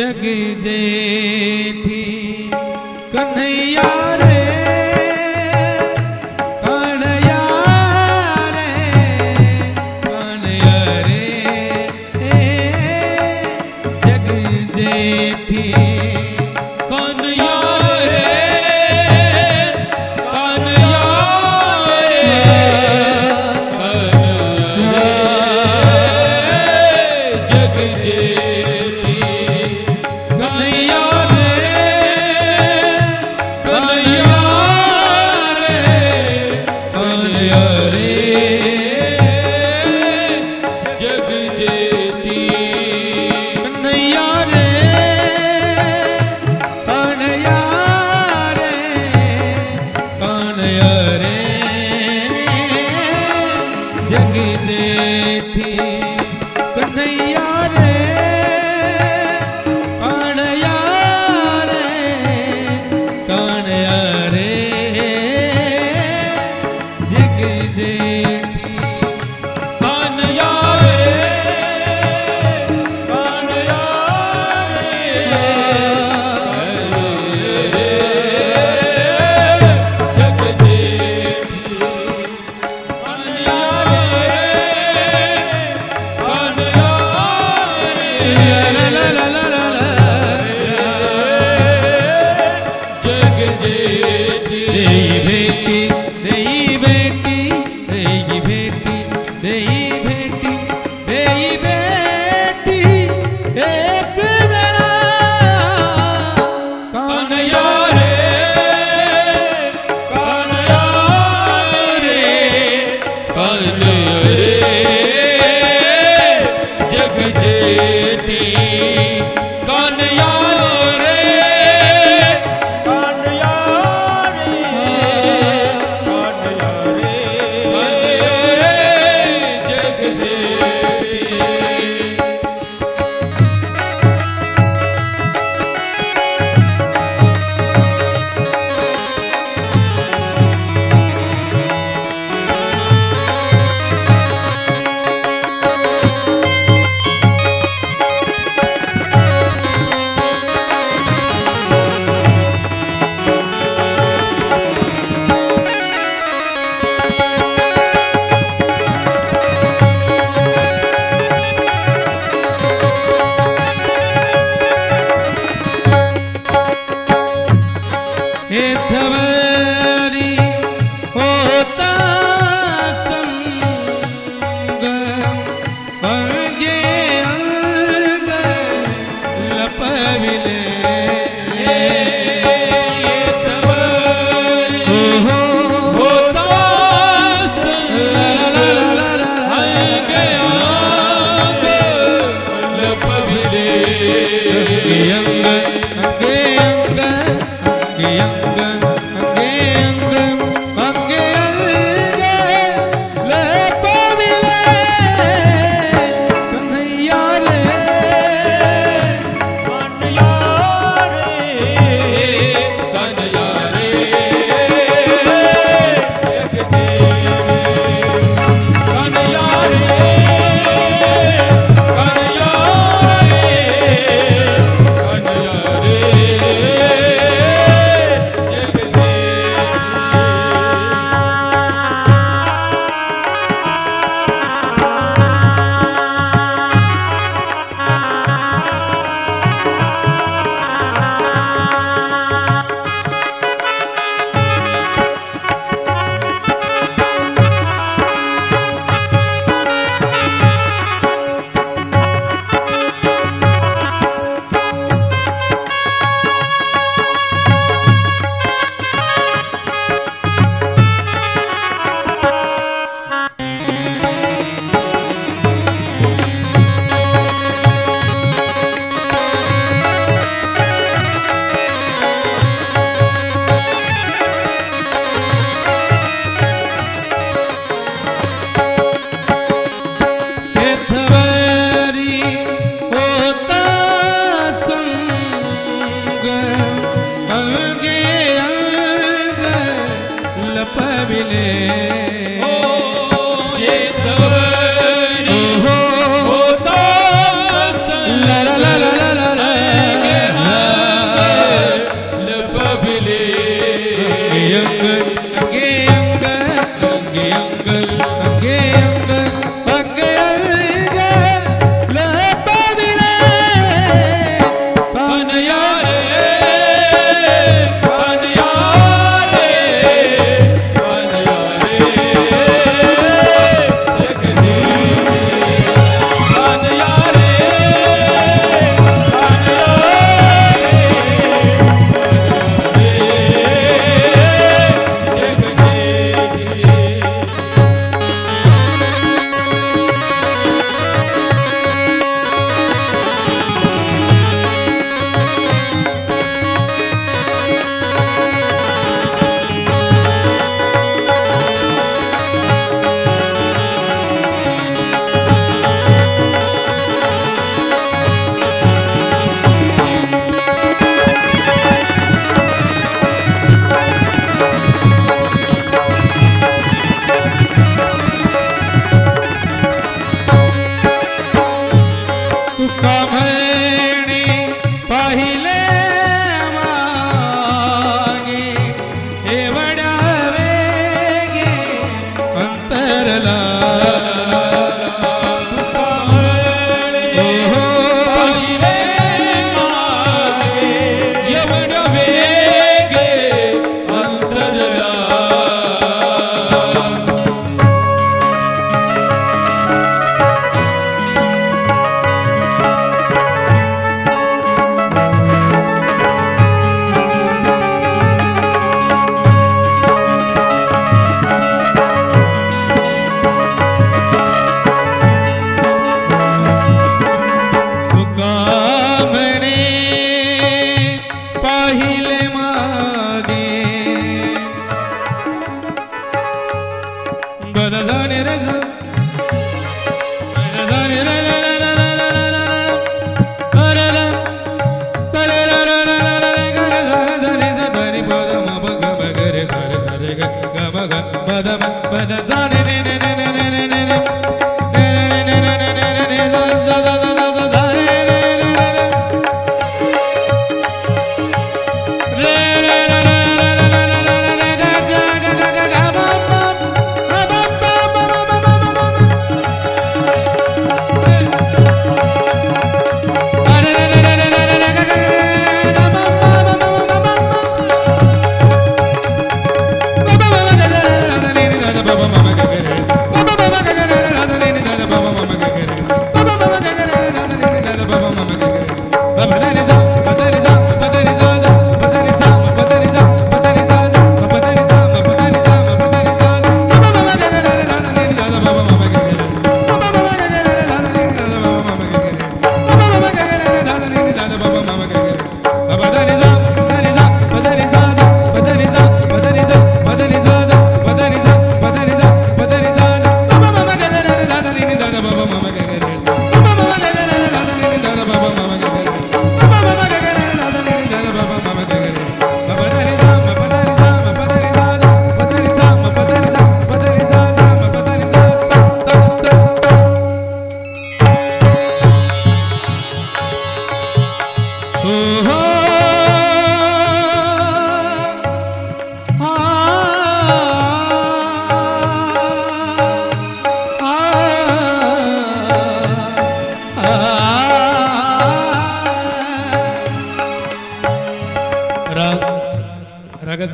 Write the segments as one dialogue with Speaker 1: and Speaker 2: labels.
Speaker 1: जग जेठी कन्हैया करे। जगी Hallelujah. ver. da da da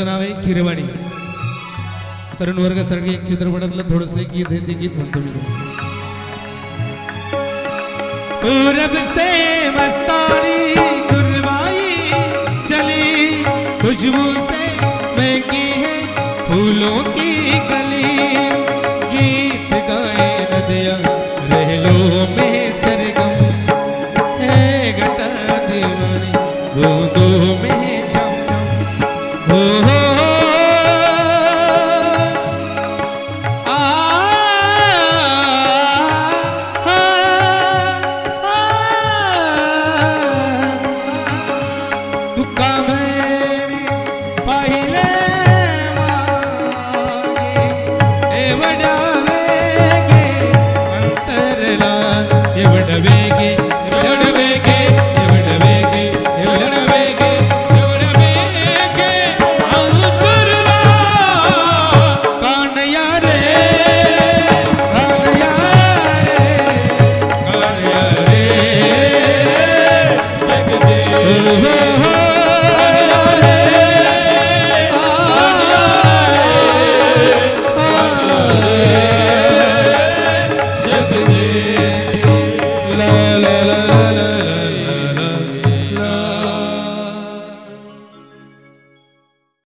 Speaker 1: नाव है खिरवाडी तरुण वर्ग सारे एक चित्रपट थोडस गीत है गीत मन तुम्हें पूरब से मस्तानी गुरवाई चली, खुशबू से महकी है फूलों की गली